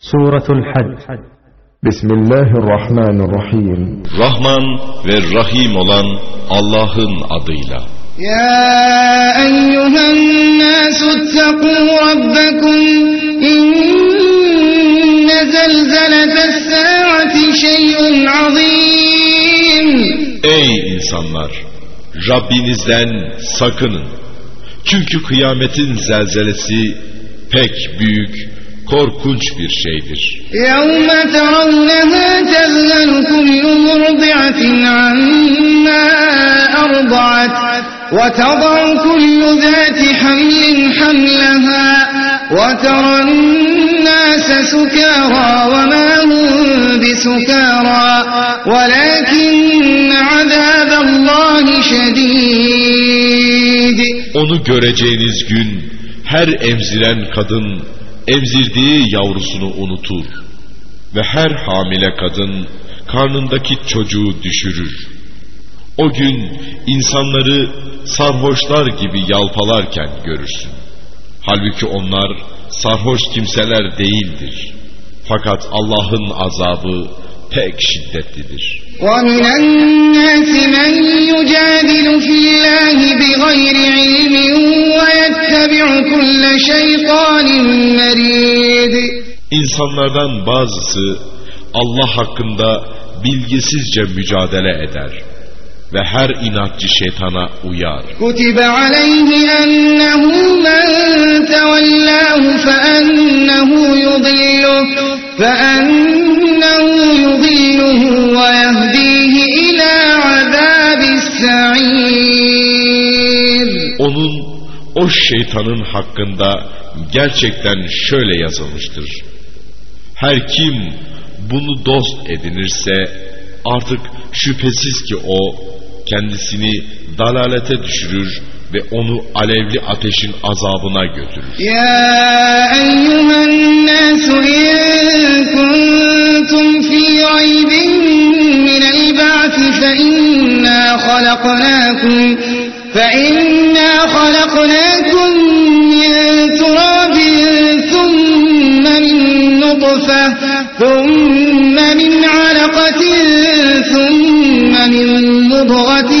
Suratul Hac Bismillahirrahmanirrahim. Rahman ve Rahim olan Allah'ın adıyla. يا أيها الناس اتقوا ربكم إن زلزلة الساعة شيء عظيم Ey insanlar! Rabbinizden sakının. Çünkü kıyametin zelzelesi pek büyük, korkunç bir şeydir. يوم ترونها تذهل كل مرضعة عما أرضعت وتضع كل ذات حمل حملها وترى الناس سكارى وما هم بسكارى ولكن عذاب الله شديد Onu göreceğiniz gün her emziren kadın emzirdiği yavrusunu unutur ve her hamile kadın karnındaki çocuğu düşürür. O gün insanları sarhoşlar gibi yalpalarken görürsün. Halbuki onlar sarhoş kimseler değildir. Fakat Allah'ın azabı pek şiddetlidir. ومن الناس من يجادل في الله بغير علم ويتبع كل شيطان مريد İnsanlardan bazısı Allah hakkında bilgisizce mücadele eder ve her inatçı şeytana uyar. كتب عليه أنه من تولاه فأنه يضله فأنه يضله ويهديه إلى عذاب السعير Onun o şeytanın hakkında gerçekten şöyle yazılmıştır. Her kim bunu dost edinirse artık şüphesiz ki o kendisini dalalete düşürür ve onu alevli ateşin azabına götürür. Ya eyyühen nasu in kuntum fi aybin minel ba'ti fe inna halaknakum fe inna halaknakum min turabin thumme min nutfe thumme min alakatin thumme min mudgatin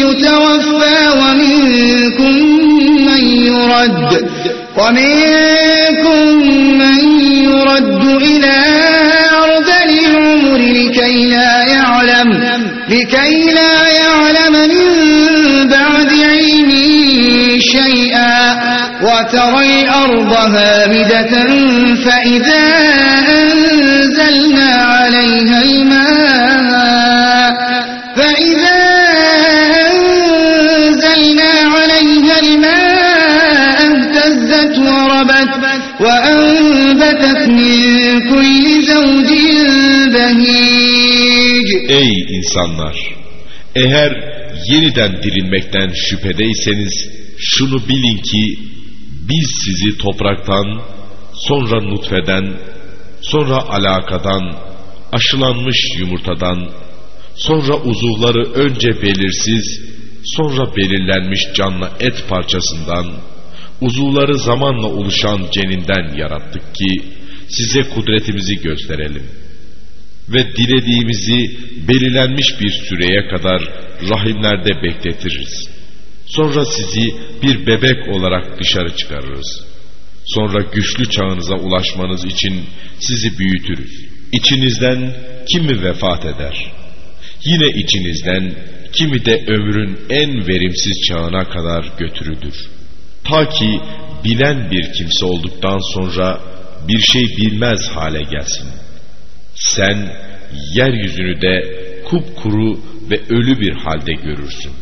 يتوفى ومنكم من يرد. ومنكم من يرد إلى أرض العمر لكي لا يعلم لكي لا يعلم من بعد علم شيئا. وترى الأرض هامدة فإذا وربت وأنبتت من كل زوج بهيج Ey insanlar! Eğer yeniden dirilmekten şüphedeyseniz şunu bilin ki biz sizi topraktan, sonra nutfeden, sonra alakadan, aşılanmış yumurtadan, sonra uzuvları önce belirsiz, sonra belirlenmiş canlı et parçasından, uzuvları zamanla oluşan ceninden yarattık ki size kudretimizi gösterelim. Ve dilediğimizi belirlenmiş bir süreye kadar rahimlerde bekletiriz. Sonra sizi bir bebek olarak dışarı çıkarırız. Sonra güçlü çağınıza ulaşmanız için sizi büyütürüz. İçinizden kimi vefat eder. Yine içinizden kimi de ömrün en verimsiz çağına kadar götürülür. Ta ki bilen bir kimse olduktan sonra bir şey bilmez hale gelsin. Sen yeryüzünü de kupkuru ve ölü bir halde görürsün.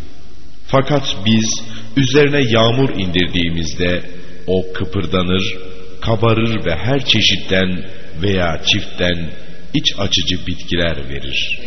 Fakat biz üzerine yağmur indirdiğimizde o kıpırdanır, kabarır ve her çeşitten veya çiftten iç açıcı bitkiler verir.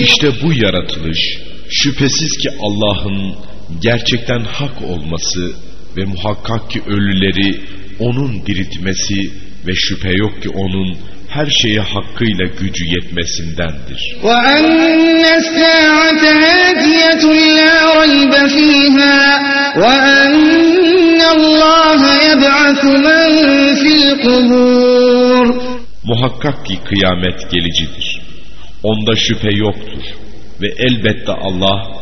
İşte bu yaratılış şüphesiz ki Allah'ın gerçekten hak olması ve muhakkak ki ölüleri onun diriltmesi ve şüphe yok ki onun her şeye hakkıyla gücü yetmesindendir. Muhakkak ki kıyamet gelicidir. Onda şüphe yoktur ve elbette Allah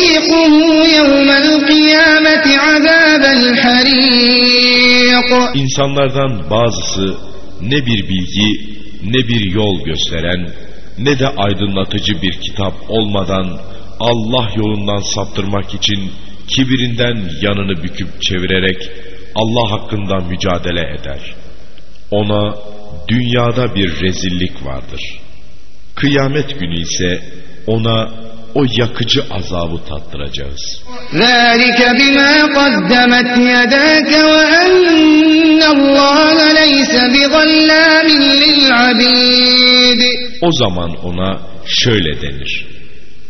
İnsanlardan bazısı ne bir bilgi ne bir yol gösteren ne de aydınlatıcı bir kitap olmadan Allah yolundan saptırmak için kibirinden yanını büküp çevirerek Allah hakkında mücadele eder. Ona dünyada bir rezillik vardır. Kıyamet günü ise ona o yakıcı azabı tattıracağız. O zaman ona şöyle denir.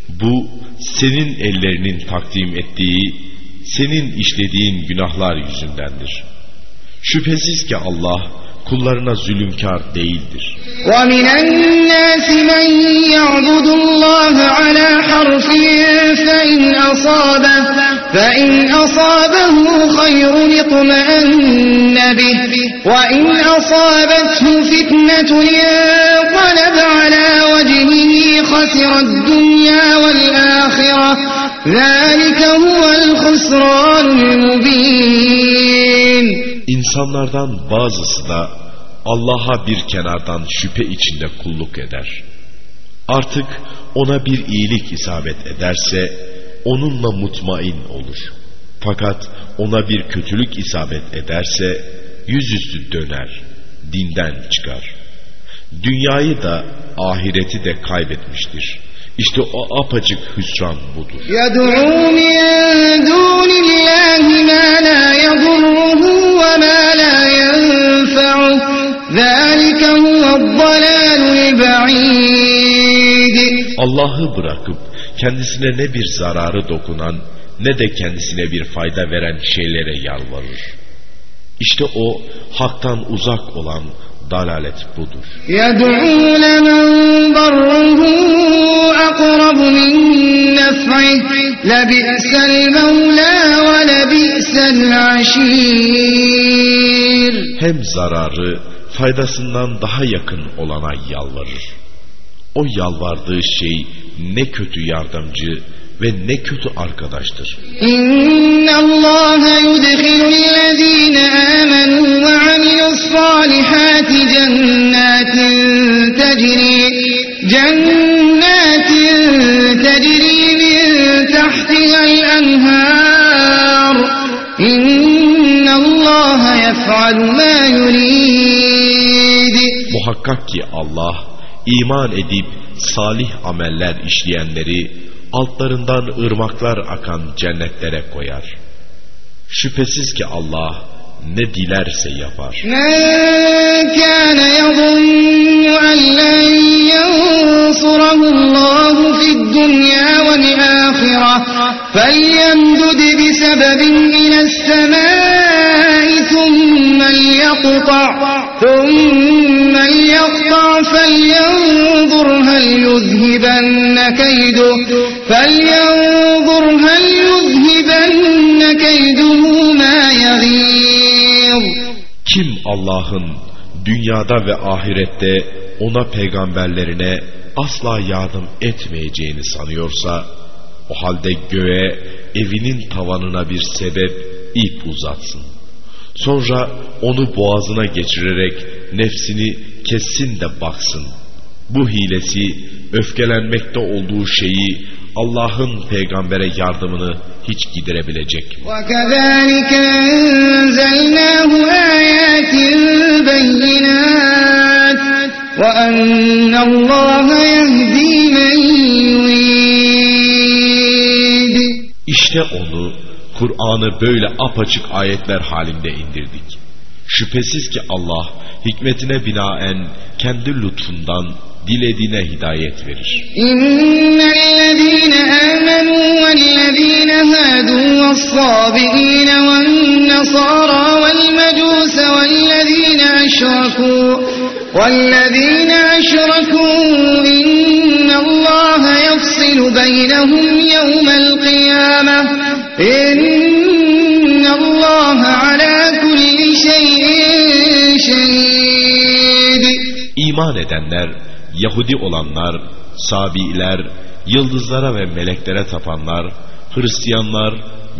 Bu senin ellerinin takdim ettiği, senin işlediğin günahlar yüzündendir. Şüphesiz ki Allah kullarına zulümkar değildir. ومن الناس من يعبد الله على حرف فإن أصابه فإن أصابه خير اطمأن به وإن أصابته فتنة انقلب على وجهه خسر الدنيا والآخرة ذلك هو الخسران المبين İnsanlardan bazısı da Allah'a bir kenardan şüphe içinde kulluk eder. Artık ona bir iyilik isabet ederse onunla mutmain olur. Fakat ona bir kötülük isabet ederse yüzüstü döner, dinden çıkar. Dünyayı da ahireti de kaybetmiştir. İşte o apacık hüsran budur. يدعو من دون الله Allah'ı bırakıp kendisine ne bir zararı dokunan ne de kendisine bir fayda veren şeylere yalvarır. İşte o haktan uzak olan dalalet budur. يدعو لمن ضره أقرب من نفعه لبئس المولى ولبئس العشير Hem zararı faydasından daha yakın olana yalvarır. O yalvardığı şey ne kötü yardımcı ve ne kötü arkadaştır. İnna Allah yudhilellezine amenu ve amilussalihati cennetin tecri cennetin tecri min tahtiha'l enhar. İnna Allah yef'alu ma yurid. Muhakkak ki Allah iman edip salih ameller işleyenleri altlarından ırmaklar akan cennetlere koyar. Şüphesiz ki Allah ne dilerse yapar. Men kâne yazunnu ellen السماء ثم ليقطع ثم ليقطع فلينظر هل يذهبن كيده فلينظر هل يذهبن كيده ما يغيظ Kim Allah'ın dünyada ve ahirette ona peygamberlerine asla yardım etmeyeceğini sanıyorsa, o halde göğe evinin tavanına bir sebep ip uzatsın. Sonra onu boğazına geçirerek nefsini kessin de baksın. Bu hilesi öfkelenmekte olduğu şeyi Allah'ın peygambere yardımını hiç giderebilecek. İşte onu Kur'an'ı böyle apaçık ayetler halinde indirdik. Şüphesiz ki Allah hikmetine binaen kendi lütfundan dilediğine hidayet verir. İnnellezîne âmenû vellezîne hâdû ve's-sâbiîne ven-nasârâ vel-mecûs vellezîne eşrakû vellezîne eşrakû innallâhe yefsilu beynehum yevmel kıyâmeh İman edenler, Yahudi olanlar, Sabiler, yıldızlara ve meleklere tapanlar, Hristiyanlar,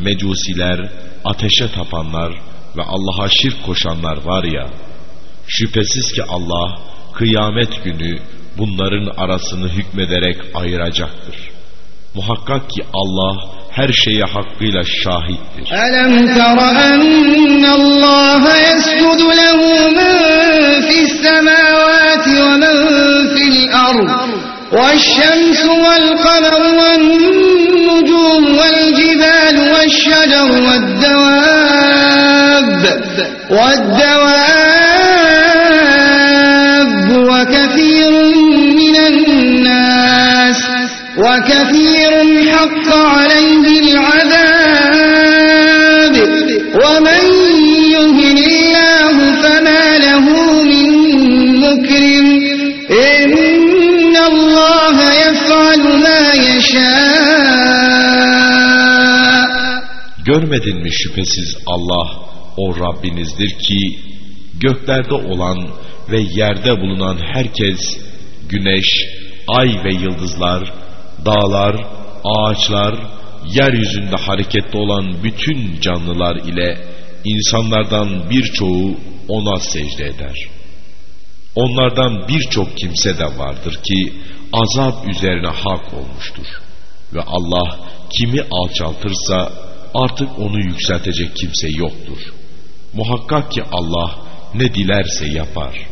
Mecusiler, ateşe tapanlar ve Allah'a şirk koşanlar var ya, şüphesiz ki Allah kıyamet günü bunların arasını hükmederek ayıracaktır. Muhakkak ki Allah her şeye hakkıyla şahittir. Alam tara anna Allah yescudu lehu men fis semawati ve men fil ard. ve şems ve kamer ve nucum ve cibal ve şecer ve والنجوم ve والشجر ve والدواب minen nas ve وكثير Görmedin mi şüphesiz Allah o Rabbinizdir ki göklerde olan ve yerde bulunan herkes güneş, ay ve yıldızlar, dağlar, ağaçlar, yeryüzünde hareketli olan bütün canlılar ile insanlardan birçoğu ona secde eder. Onlardan birçok kimse de vardır ki azap üzerine hak olmuştur. Ve Allah kimi alçaltırsa artık onu yükseltecek kimse yoktur. Muhakkak ki Allah ne dilerse yapar.''